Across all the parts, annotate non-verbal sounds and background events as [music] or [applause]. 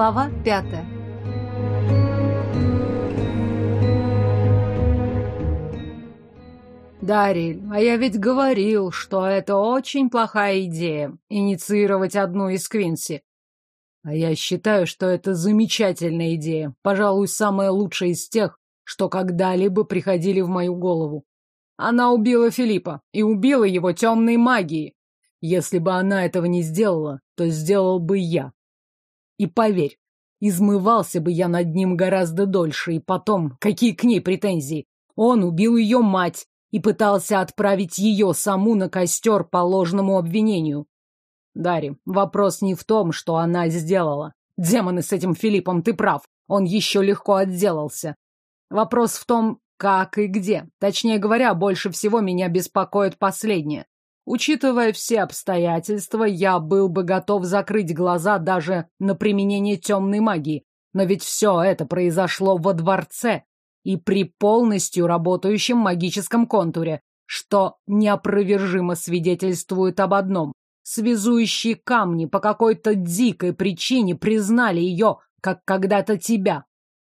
Глава пятая. Дариль, а я ведь говорил, что это очень плохая идея — инициировать одну из Квинси. А я считаю, что это замечательная идея, пожалуй, самая лучшая из тех, что когда-либо приходили в мою голову. Она убила Филиппа и убила его темной магией. Если бы она этого не сделала, то сделал бы я. И поверь, измывался бы я над ним гораздо дольше. И потом, какие к ней претензии? Он убил ее мать и пытался отправить ее саму на костер по ложному обвинению. Дарри, вопрос не в том, что она сделала. Демоны с этим Филиппом, ты прав. Он еще легко отделался. Вопрос в том, как и где. Точнее говоря, больше всего меня беспокоит последнее. Учитывая все обстоятельства, я был бы готов закрыть глаза даже на применение темной магии. Но ведь все это произошло во дворце и при полностью работающем магическом контуре, что неопровержимо свидетельствует об одном. Связующие камни по какой-то дикой причине признали ее, как когда-то тебя.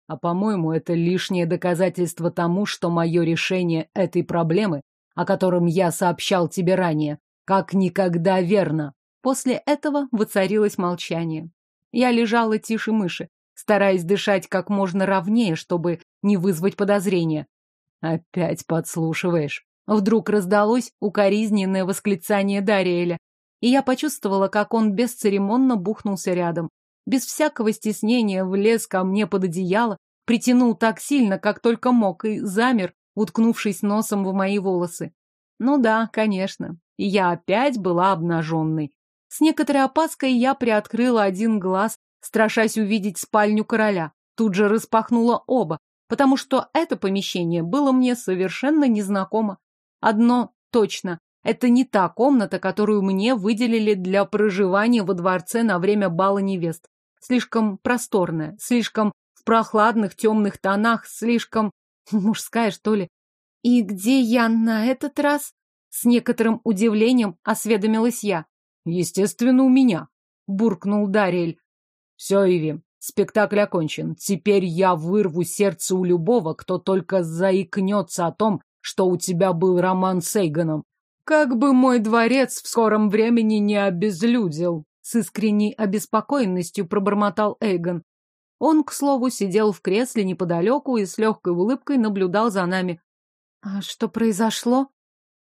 А, по-моему, это лишнее доказательство тому, что мое решение этой проблемы о котором я сообщал тебе ранее, как никогда верно. После этого воцарилось молчание. Я лежала тише мыши, стараясь дышать как можно ровнее, чтобы не вызвать подозрения. Опять подслушиваешь. Вдруг раздалось укоризненное восклицание Дариэля, и я почувствовала, как он бесцеремонно бухнулся рядом. Без всякого стеснения влез ко мне под одеяло, притянул так сильно, как только мог, и замер, уткнувшись носом в мои волосы. Ну да, конечно, я опять была обнаженной. С некоторой опаской я приоткрыла один глаз, страшась увидеть спальню короля. Тут же распахнула оба, потому что это помещение было мне совершенно незнакомо. Одно точно, это не та комната, которую мне выделили для проживания во дворце на время бала невест. Слишком просторная, слишком в прохладных темных тонах, слишком [laughs] Мужская, что ли? И где я на этот раз? С некоторым удивлением осведомилась я. Естественно, у меня, буркнул Дарель. Все, Иви, спектакль окончен. Теперь я вырву сердце у любого, кто только заикнется о том, что у тебя был роман с Эйгоном. Как бы мой дворец в скором времени не обезлюдил, с искренней обеспокоенностью пробормотал Эйгон. Он, к слову, сидел в кресле неподалеку и с легкой улыбкой наблюдал за нами. «А что произошло?»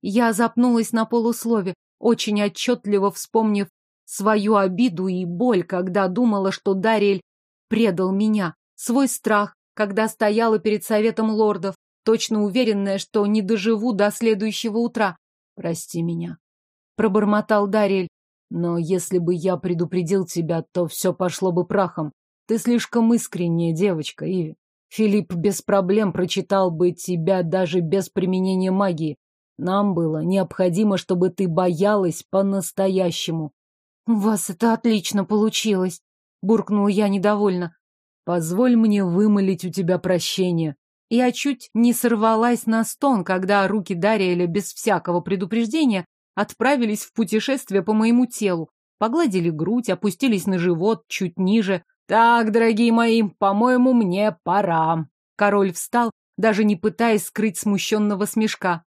Я запнулась на полуслове, очень отчетливо вспомнив свою обиду и боль, когда думала, что Дарель предал меня, свой страх, когда стояла перед советом лордов, точно уверенная, что не доживу до следующего утра. «Прости меня», — пробормотал Дарель. «Но если бы я предупредил тебя, то все пошло бы прахом. Ты слишком искренняя девочка, Иви. Филипп без проблем прочитал бы тебя даже без применения магии. Нам было необходимо, чтобы ты боялась по-настоящему. — У вас это отлично получилось, — буркнула я недовольно. — Позволь мне вымолить у тебя прощение. Я чуть не сорвалась на стон, когда руки Дариэля без всякого предупреждения отправились в путешествие по моему телу, погладили грудь, опустились на живот чуть ниже, «Так, дорогие мои, по-моему, мне пора». Король встал, даже не пытаясь скрыть смущенного смешка.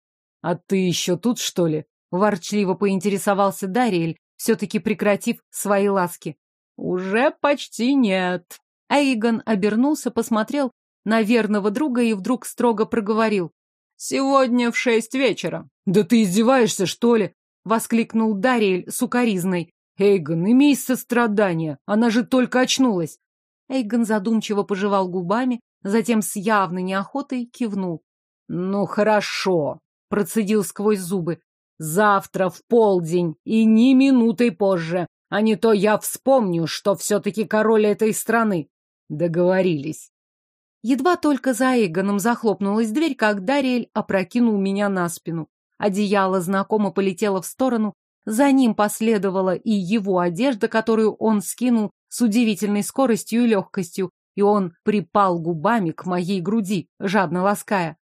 «А ты еще тут, что ли?» — ворчливо поинтересовался Дариэль, все-таки прекратив свои ласки. «Уже почти нет». Эйгон обернулся, посмотрел на верного друга и вдруг строго проговорил. «Сегодня в шесть вечера». «Да ты издеваешься, что ли?» — воскликнул Дариэль сукоризной. Эйгон, имей сострадание, она же только очнулась. Эйгон задумчиво пожевал губами, затем с явной неохотой кивнул. Ну хорошо, процедил сквозь зубы. Завтра в полдень и ни минутой позже, а не то я вспомню, что все-таки король этой страны. Договорились. Едва только за Эйгоном захлопнулась дверь, как Дариэль опрокинул меня на спину. Одеяло знакомо полетело в сторону, за ним последовала и его одежда, которую он скинул с удивительной скоростью и легкостью, и он припал губами к моей груди, жадно лаская.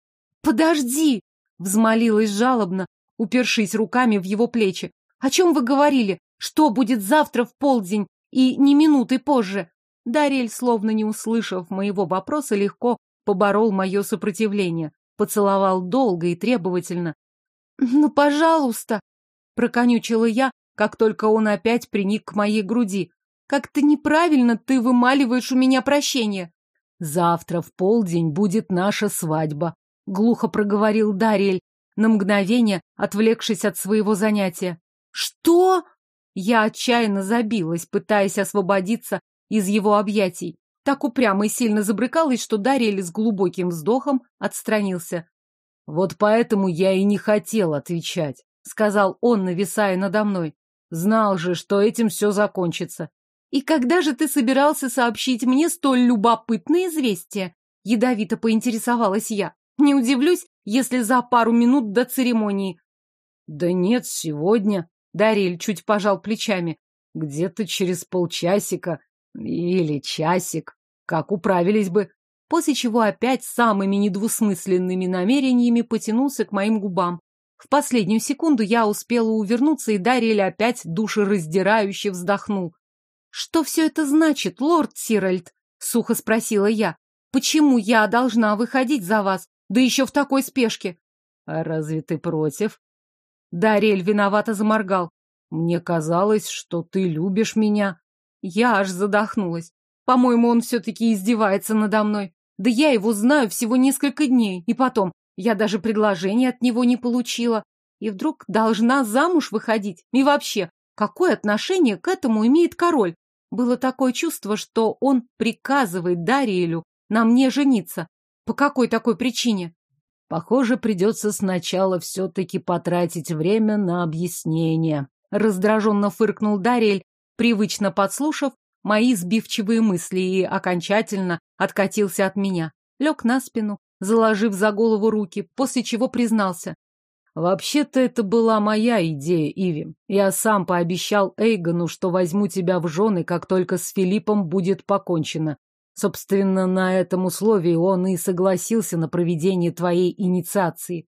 «Подожди!» — взмолилась жалобно, упершись руками в его плечи. «О чем вы говорили? Что будет завтра в полдень и не минуты позже?» Дарель, словно не услышав моего вопроса, легко поборол мое сопротивление, поцеловал долго и требовательно. «Ну, пожалуйста!» Проконючила я, как только он опять приник к моей груди. Как-то неправильно ты вымаливаешь у меня прощение. Завтра в полдень будет наша свадьба, глухо проговорил Дарель, на мгновение отвлекшись от своего занятия. Что? Я отчаянно забилась, пытаясь освободиться из его объятий. Так упрямо и сильно забрыкалась, что Дарель с глубоким вздохом отстранился. Вот поэтому я и не хотел отвечать. — сказал он, нависая надо мной. «Знал же, что этим все закончится». «И когда же ты собирался сообщить мне столь любопытное известие?» — ядовито поинтересовалась я. «Не удивлюсь, если за пару минут до церемонии». «Да нет, сегодня», — Дариль чуть пожал плечами. «Где-то через полчасика или часик, как управились бы». После чего опять самыми недвусмысленными намерениями потянулся к моим губам в последнюю секунду я успела увернуться, и Дарьель опять душераздирающе вздохнул. «Что все это значит, лорд Сиральд?» — сухо спросила я. «Почему я должна выходить за вас, да еще в такой спешке?» «А разве ты против?» Дарель виновато заморгал. «Мне казалось, что ты любишь меня». Я аж задохнулась. По-моему, он все-таки издевается надо мной. Да я его знаю всего несколько дней. И потом, я даже предложения от него не получила. И вдруг должна замуж выходить? И вообще, какое отношение к этому имеет король? Было такое чувство, что он приказывает Дариэлю на мне жениться. По какой такой причине? Похоже, придется сначала все-таки потратить время на объяснение. Раздраженно фыркнул Дариэль, привычно подслушав мои сбивчивые мысли и окончательно откатился от меня. Лег на спину, заложив за голову руки, после чего признался. «Вообще-то это была моя идея, Иви. Я сам пообещал Эйгону, что возьму тебя в жены, как только с Филиппом будет покончено. Собственно, на этом условии он и согласился на проведение твоей инициации».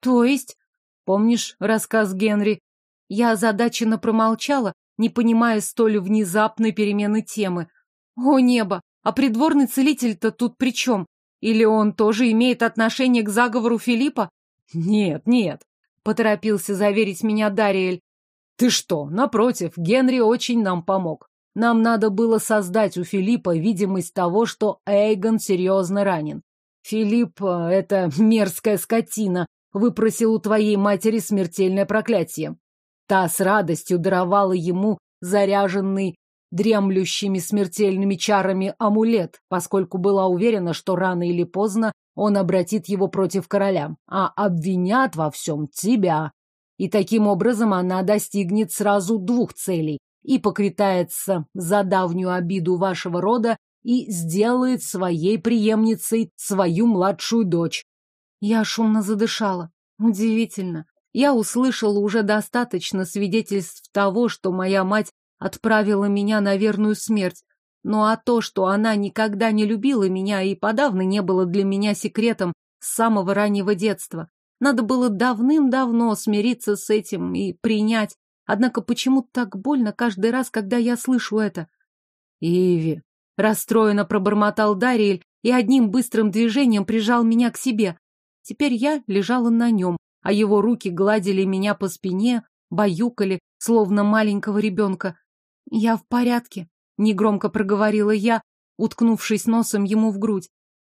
«То есть?» «Помнишь рассказ Генри?» Я озадаченно промолчала, не понимая столь внезапной перемены темы. «О небо! А придворный целитель-то тут при чем? Или он тоже имеет отношение к заговору Филиппа? Нет, нет, поторопился заверить меня Дариэль. Ты что, напротив, Генри очень нам помог. Нам надо было создать у Филиппа видимость того, что Эйгон серьезно ранен. Филипп, э, это мерзкая скотина, выпросил у твоей матери смертельное проклятие. Та с радостью даровала ему заряженный дремлющими смертельными чарами амулет, поскольку была уверена, что рано или поздно он обратит его против короля, а обвинят во всем тебя. И таким образом она достигнет сразу двух целей и поквитается за давнюю обиду вашего рода и сделает своей преемницей свою младшую дочь. Я шумно задышала. Удивительно. Я услышала уже достаточно свидетельств того, что моя мать отправила меня на верную смерть. Ну а то, что она никогда не любила меня и подавно не было для меня секретом с самого раннего детства. Надо было давным-давно смириться с этим и принять. Однако почему так больно каждый раз, когда я слышу это? Иви. Расстроенно пробормотал Дариэль и одним быстрым движением прижал меня к себе. Теперь я лежала на нем, а его руки гладили меня по спине, баюкали, словно маленького ребенка. «Я в порядке», — негромко проговорила я, уткнувшись носом ему в грудь.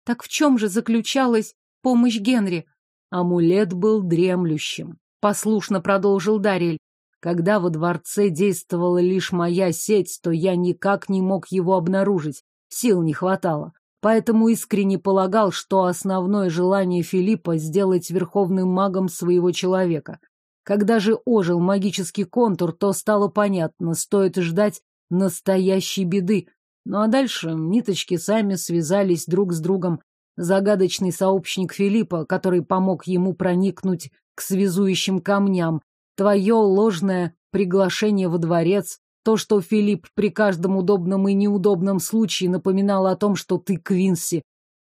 «Так в чем же заключалась помощь Генри?» Амулет был дремлющим, — послушно продолжил Дарель. Когда во дворце действовала лишь моя сеть, то я никак не мог его обнаружить, сил не хватало. Поэтому искренне полагал, что основное желание Филиппа — сделать верховным магом своего человека. Когда же ожил магический контур, то стало понятно, стоит ждать настоящей беды. Ну а дальше ниточки сами связались друг с другом. Загадочный сообщник Филиппа, который помог ему проникнуть к связующим камням, твое ложное приглашение во дворец, то, что Филипп при каждом удобном и неудобном случае напоминал о том, что ты Квинси.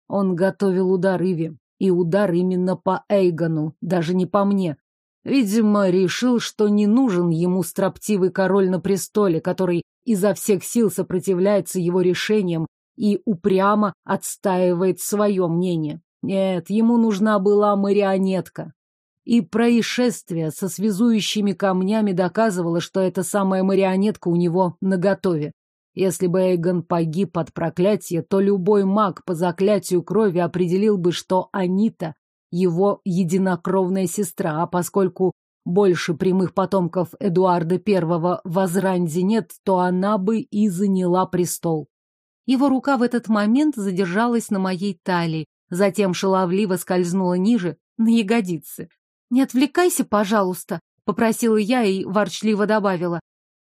Он готовил удар Иви, и удар именно по Эйгону, даже не по мне. Видимо, решил, что не нужен ему строптивый король на престоле, который изо всех сил сопротивляется его решениям и упрямо отстаивает свое мнение. Нет, ему нужна была марионетка. И происшествие со связующими камнями доказывало, что эта самая марионетка у него наготове. Если бы Эйгон погиб под проклятие, то любой маг по заклятию крови определил бы, что Анита его единокровная сестра, а поскольку больше прямых потомков Эдуарда I в Азранде нет, то она бы и заняла престол. Его рука в этот момент задержалась на моей талии, затем шаловливо скользнула ниже, на ягодицы. «Не отвлекайся, пожалуйста», — попросила я и ворчливо добавила.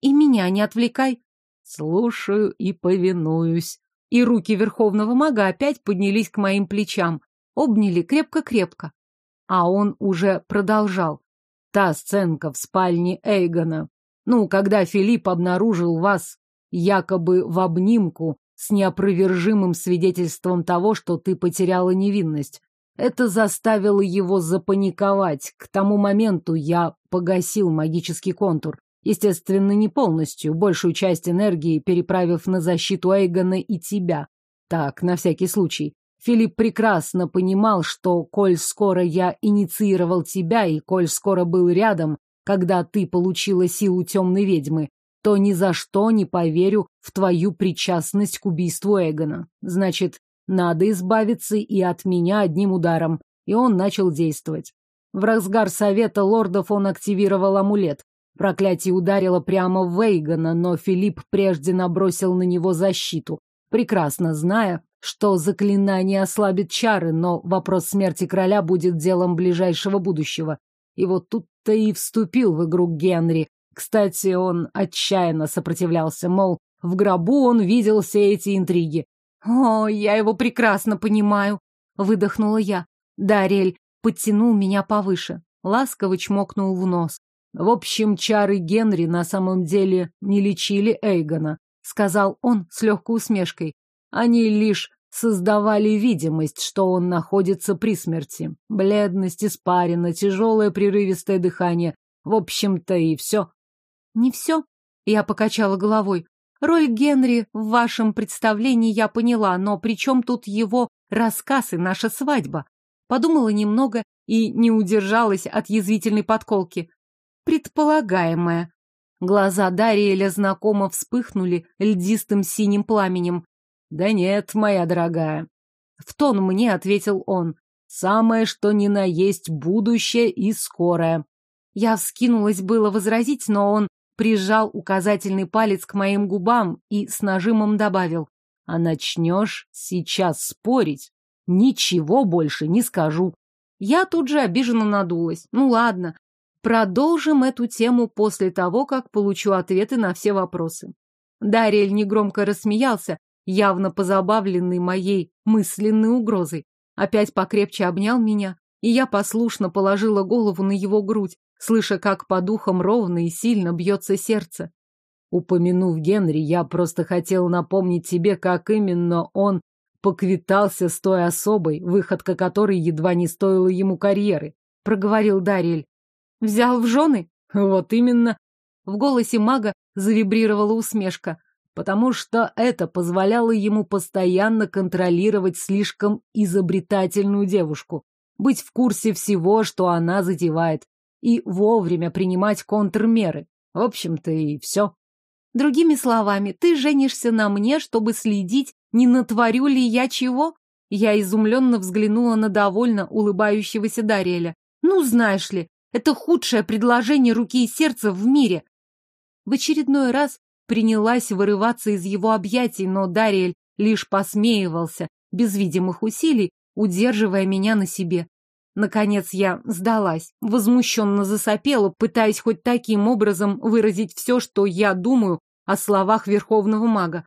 «И меня не отвлекай». «Слушаю и повинуюсь». И руки верховного мага опять поднялись к моим плечам обняли крепко-крепко. А он уже продолжал. Та сценка в спальне Эйгона. Ну, когда Филипп обнаружил вас якобы в обнимку с неопровержимым свидетельством того, что ты потеряла невинность. Это заставило его запаниковать. К тому моменту я погасил магический контур. Естественно, не полностью, большую часть энергии переправив на защиту Эйгона и тебя. Так, на всякий случай. Филипп прекрасно понимал, что, коль скоро я инициировал тебя и коль скоро был рядом, когда ты получила силу темной ведьмы, то ни за что не поверю в твою причастность к убийству Эгона. Значит, надо избавиться и от меня одним ударом. И он начал действовать. В разгар совета лордов он активировал амулет. Проклятие ударило прямо в Вейгана, но Филипп прежде набросил на него защиту, прекрасно зная, что заклинание ослабит чары, но вопрос смерти короля будет делом ближайшего будущего. И вот тут-то и вступил в игру Генри. Кстати, он отчаянно сопротивлялся, мол, в гробу он видел все эти интриги. «О, я его прекрасно понимаю», — выдохнула я. Дарель подтянул меня повыше, ласково чмокнул в нос. «В общем, чары Генри на самом деле не лечили Эйгона», — сказал он с легкой усмешкой. Они лишь создавали видимость, что он находится при смерти. Бледность, испарина, тяжелое прерывистое дыхание. В общем-то и все. Не все, я покачала головой. Роль Генри в вашем представлении я поняла, но при чем тут его рассказ и наша свадьба? Подумала немного и не удержалась от язвительной подколки. Предполагаемая. Глаза Дариэля знакомо вспыхнули льдистым синим пламенем. «Да нет, моя дорогая», — в тон мне ответил он. «Самое, что ни на есть будущее и скорое». Я вскинулась было возразить, но он прижал указательный палец к моим губам и с нажимом добавил. «А начнешь сейчас спорить? Ничего больше не скажу». Я тут же обиженно надулась. «Ну ладно, продолжим эту тему после того, как получу ответы на все вопросы». Дарриэль негромко рассмеялся, явно позабавленный моей мысленной угрозой. Опять покрепче обнял меня, и я послушно положила голову на его грудь, слыша, как по духам ровно и сильно бьется сердце. Упомянув Генри, я просто хотел напомнить тебе, как именно он поквитался с той особой, выходка которой едва не стоила ему карьеры, — проговорил Дариль. — Взял в жены? — Вот именно. В голосе мага завибрировала усмешка потому что это позволяло ему постоянно контролировать слишком изобретательную девушку, быть в курсе всего, что она задевает, и вовремя принимать контрмеры. В общем-то и все. Другими словами, ты женишься на мне, чтобы следить, не натворю ли я чего? Я изумленно взглянула на довольно улыбающегося Дариэля. Ну, знаешь ли, это худшее предложение руки и сердца в мире. В очередной раз принялась вырываться из его объятий, но Дариэль лишь посмеивался, без видимых усилий, удерживая меня на себе. Наконец я сдалась, возмущенно засопела, пытаясь хоть таким образом выразить все, что я думаю о словах верховного мага.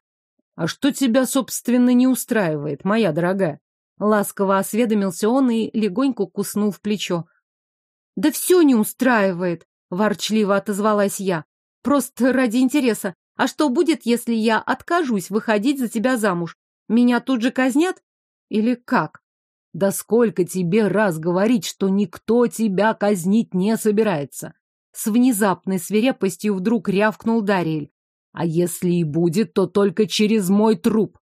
«А что тебя, собственно, не устраивает, моя дорогая?» Ласково осведомился он и легонько куснул в плечо. «Да все не устраивает!» – ворчливо отозвалась я. «Просто ради интереса. А что будет, если я откажусь выходить за тебя замуж? Меня тут же казнят? Или как? Да сколько тебе раз говорить, что никто тебя казнить не собирается? С внезапной свирепостью вдруг рявкнул Дариэль. А если и будет, то только через мой труп.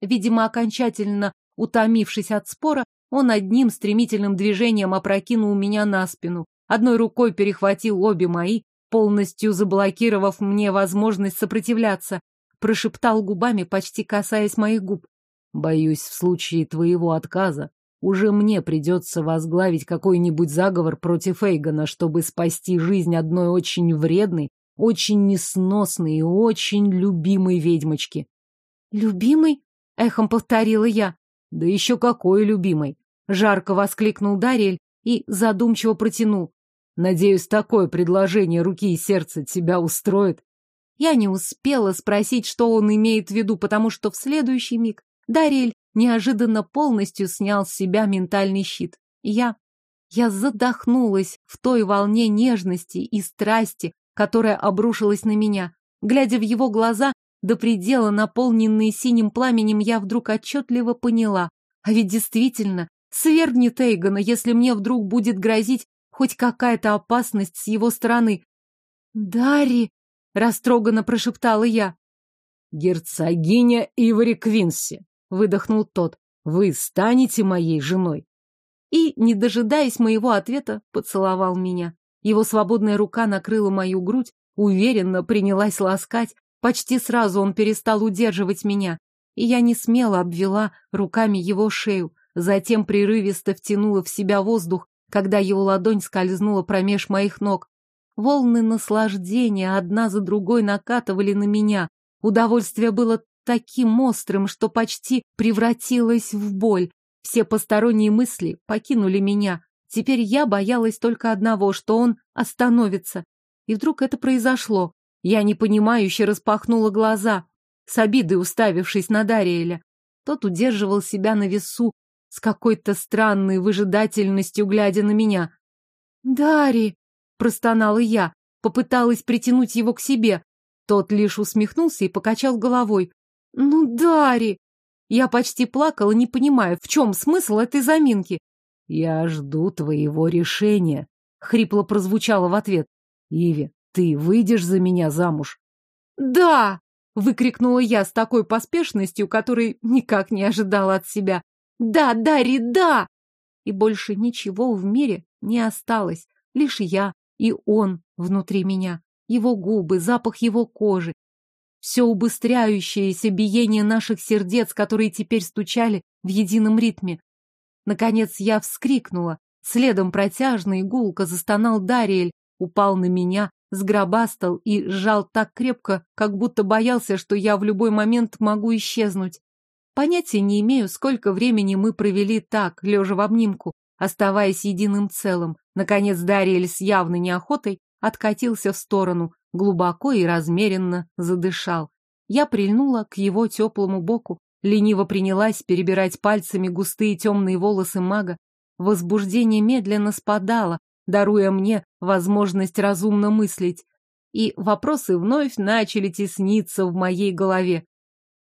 Видимо, окончательно утомившись от спора, он одним стремительным движением опрокинул меня на спину, одной рукой перехватил обе мои, полностью заблокировав мне возможность сопротивляться, прошептал губами, почти касаясь моих губ. «Боюсь, в случае твоего отказа уже мне придется возглавить какой-нибудь заговор против Эйгона, чтобы спасти жизнь одной очень вредной, очень несносной и очень любимой ведьмочки». «Любимой?» — эхом повторила я. «Да еще какой любимой!» — жарко воскликнул Дарриэль и задумчиво протянул. Надеюсь, такое предложение руки и сердца тебя устроит. Я не успела спросить, что он имеет в виду, потому что в следующий миг Дарель неожиданно полностью снял с себя ментальный щит. Я... Я задохнулась в той волне нежности и страсти, которая обрушилась на меня. Глядя в его глаза, до предела наполненные синим пламенем, я вдруг отчетливо поняла. А ведь действительно, свергни Тейгана, если мне вдруг будет грозить хоть какая-то опасность с его стороны. «Дарри!» — растроганно прошептала я. «Герцогиня Ивори Квинси!» — выдохнул тот. «Вы станете моей женой!» И, не дожидаясь моего ответа, поцеловал меня. Его свободная рука накрыла мою грудь, уверенно принялась ласкать. Почти сразу он перестал удерживать меня, и я не смело обвела руками его шею, затем прерывисто втянула в себя воздух когда его ладонь скользнула промеж моих ног. Волны наслаждения одна за другой накатывали на меня. Удовольствие было таким острым, что почти превратилось в боль. Все посторонние мысли покинули меня. Теперь я боялась только одного, что он остановится. И вдруг это произошло. Я непонимающе распахнула глаза, с обидой уставившись на Дариэля. Тот удерживал себя на весу, с какой-то странной выжидательностью, глядя на меня. Дари, — простонала я, попыталась притянуть его к себе. Тот лишь усмехнулся и покачал головой. «Ну, Дари, Я почти плакала, не понимая, в чем смысл этой заминки. «Я жду твоего решения», — хрипло прозвучало в ответ. «Иви, ты выйдешь за меня замуж?» «Да!» — выкрикнула я с такой поспешностью, которой никак не ожидала от себя. Да, Дарри, да! И больше ничего в мире не осталось. Лишь я и он внутри меня. Его губы, запах его кожи. Все убыстряющееся биение наших сердец, которые теперь стучали в едином ритме. Наконец я вскрикнула. Следом протяжный и гулко застонал Дариэль, упал на меня, сгробастал и сжал так крепко, как будто боялся, что я в любой момент могу исчезнуть. Понятия не имею, сколько времени мы провели так, лежа в обнимку, оставаясь единым целым. Наконец Дариэль с явной неохотой откатился в сторону, глубоко и размеренно задышал. Я прильнула к его теплому боку, лениво принялась перебирать пальцами густые темные волосы мага. Возбуждение медленно спадало, даруя мне возможность разумно мыслить. И вопросы вновь начали тесниться в моей голове.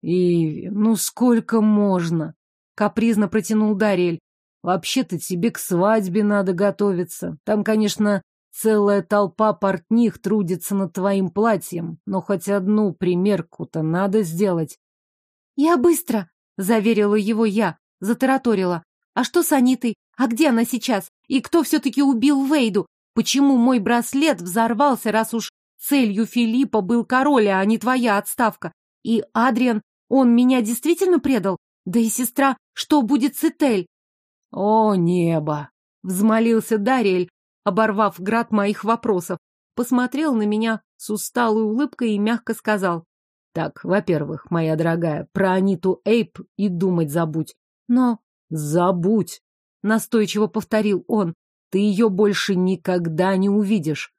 Иви, ну сколько можно? Капризно протянул Дарель. Вообще-то тебе к свадьбе надо готовиться. Там, конечно, целая толпа портних трудится над твоим платьем, но хоть одну примерку-то надо сделать. Я быстро, заверила его я, затараторила. А что с Анитой? А где она сейчас? И кто все-таки убил Вейду? Почему мой браслет взорвался, раз уж целью Филиппа был король, а не твоя отставка? И Адриан он меня действительно предал? Да и сестра, что будет с Этель? О, небо! Взмолился Дариэль, оборвав град моих вопросов. Посмотрел на меня с усталой улыбкой и мягко сказал. Так, во-первых, моя дорогая, про Аниту Эйп и думать забудь. Но забудь, настойчиво повторил он. Ты ее больше никогда не увидишь.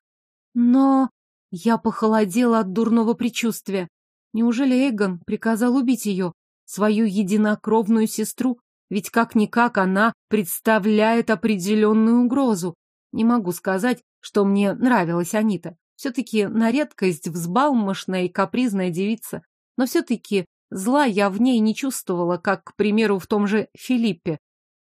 Но я похолодела от дурного предчувствия. Неужели Эгон приказал убить ее, свою единокровную сестру? Ведь как-никак она представляет определенную угрозу. Не могу сказать, что мне нравилась Анита. Все-таки на редкость взбалмошная и капризная девица. Но все-таки зла я в ней не чувствовала, как, к примеру, в том же Филиппе.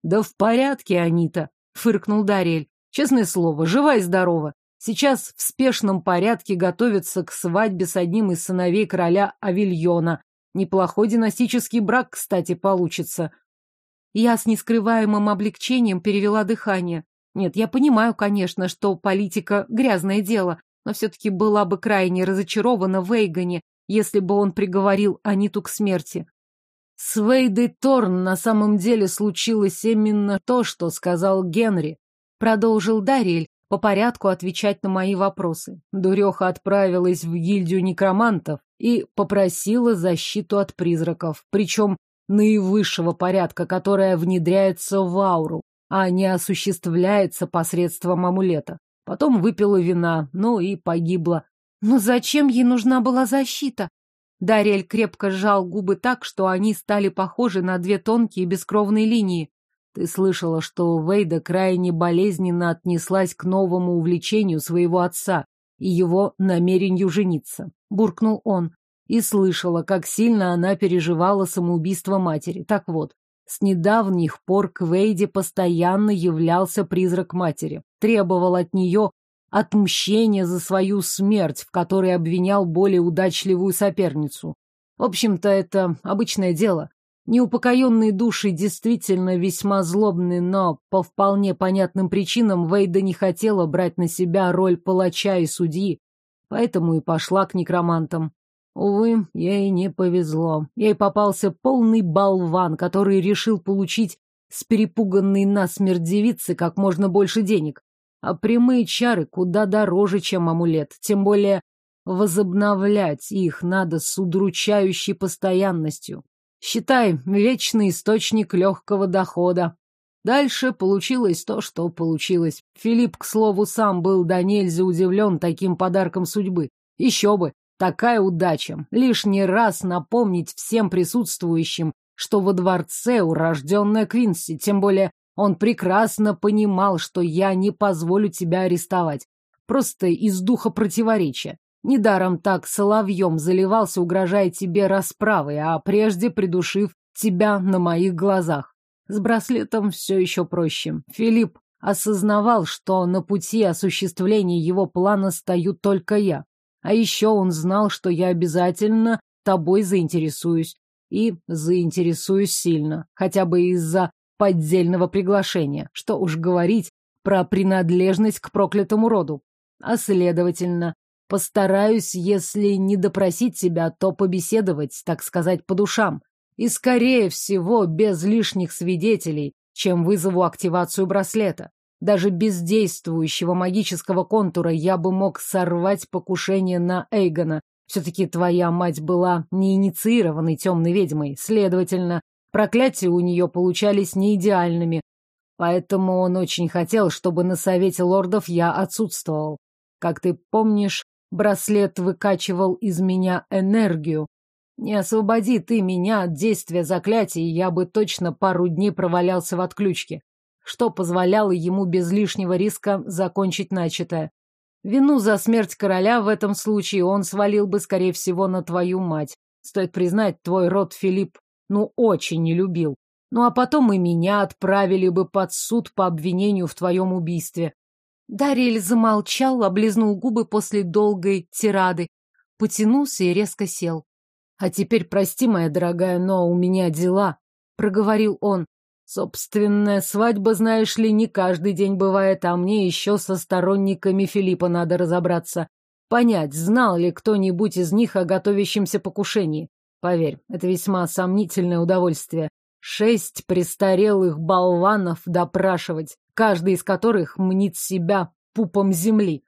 «Да в порядке, Анита!» — фыркнул Дарель. «Честное слово, жива и здорова. Сейчас в спешном порядке готовится к свадьбе с одним из сыновей короля Авильона. Неплохой династический брак, кстати, получится. Я с нескрываемым облегчением перевела дыхание. Нет, я понимаю, конечно, что политика – грязное дело, но все-таки была бы крайне разочарована в Эйгоне, если бы он приговорил Аниту к смерти. С Вейдой Торн на самом деле случилось именно то, что сказал Генри. Продолжил Дарриэль, по порядку отвечать на мои вопросы. Дуреха отправилась в гильдию некромантов и попросила защиту от призраков, причем наивысшего порядка, которая внедряется в ауру, а не осуществляется посредством амулета. Потом выпила вина, ну и погибла. Но зачем ей нужна была защита? Дарель крепко сжал губы так, что они стали похожи на две тонкие бескровные линии. Ты слышала, что Вейда крайне болезненно отнеслась к новому увлечению своего отца и его намерению жениться. Буркнул он. И слышала, как сильно она переживала самоубийство матери. Так вот, с недавних пор к Вейде постоянно являлся призрак матери. Требовал от нее отмщения за свою смерть, в которой обвинял более удачливую соперницу. В общем-то, это обычное дело. Неупокоенные души действительно весьма злобны, но по вполне понятным причинам Вейда не хотела брать на себя роль палача и судьи, поэтому и пошла к некромантам. Увы, ей не повезло. Ей попался полный болван, который решил получить с перепуганной насмерть девицы как можно больше денег. А прямые чары куда дороже, чем амулет, тем более возобновлять их надо с удручающей постоянностью. Считай, вечный источник легкого дохода. Дальше получилось то, что получилось. Филипп, к слову, сам был до нельзя удивлен таким подарком судьбы. Еще бы, такая удача. Лишний раз напомнить всем присутствующим, что во дворце урожденная Квинси, тем более он прекрасно понимал, что я не позволю тебя арестовать. Просто из духа противоречия. Недаром так соловьем заливался, угрожая тебе расправой, а прежде придушив тебя на моих глазах. С браслетом все еще проще. Филипп осознавал, что на пути осуществления его плана стою только я. А еще он знал, что я обязательно тобой заинтересуюсь. И заинтересуюсь сильно, хотя бы из-за поддельного приглашения. Что уж говорить про принадлежность к проклятому роду. А следовательно, Постараюсь, если не допросить тебя, то побеседовать, так сказать, по душам. И, скорее всего, без лишних свидетелей, чем вызову активацию браслета. Даже без действующего магического контура я бы мог сорвать покушение на Эйгона. Все-таки твоя мать была неинициированной темной ведьмой, следовательно, проклятия у нее получались не идеальными. Поэтому он очень хотел, чтобы на совете лордов я отсутствовал. Как ты помнишь, Браслет выкачивал из меня энергию. Не освободи ты меня от действия заклятий, я бы точно пару дней провалялся в отключке, что позволяло ему без лишнего риска закончить начатое. Вину за смерть короля в этом случае он свалил бы, скорее всего, на твою мать. Стоит признать, твой род Филипп ну очень не любил. Ну а потом и меня отправили бы под суд по обвинению в твоем убийстве. Дарья замолчал, облизнул губы после долгой тирады, потянулся и резко сел. «А теперь прости, моя дорогая, но у меня дела», — проговорил он. «Собственная свадьба, знаешь ли, не каждый день бывает, а мне еще со сторонниками Филиппа надо разобраться. Понять, знал ли кто-нибудь из них о готовящемся покушении. Поверь, это весьма сомнительное удовольствие. Шесть престарелых болванов допрашивать, каждый из которых мнит себя пупом земли.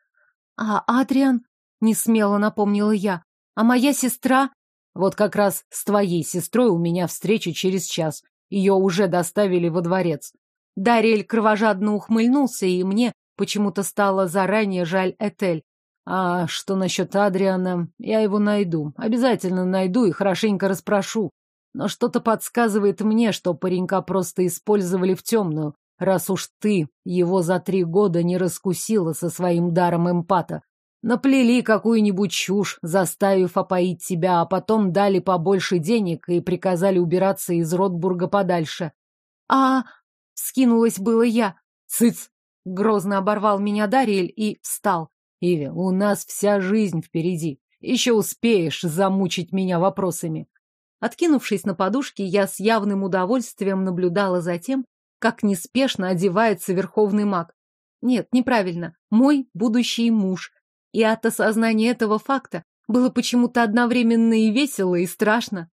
А Адриан, не смело напомнила я, а моя сестра... Вот как раз с твоей сестрой у меня встреча через час. Ее уже доставили во дворец. Дарель кровожадно ухмыльнулся, и мне почему-то стало заранее жаль Этель. А что насчет Адриана? Я его найду. Обязательно найду и хорошенько расспрошу. Но что-то подсказывает мне, что паренька просто использовали в темную, раз уж ты его за три года не раскусила со своим даром эмпата. Наплели какую-нибудь чушь, заставив опоить тебя, а потом дали побольше денег и приказали убираться из Ротбурга подальше. А... скинулась было я. Цыц! Грозно оборвал меня Дариэль и встал. Иви, у нас вся жизнь впереди. Еще успеешь замучить меня вопросами. Откинувшись на подушке, я с явным удовольствием наблюдала за тем, как неспешно одевается верховный маг. Нет, неправильно, мой будущий муж. И от осознания этого факта было почему-то одновременно и весело, и страшно.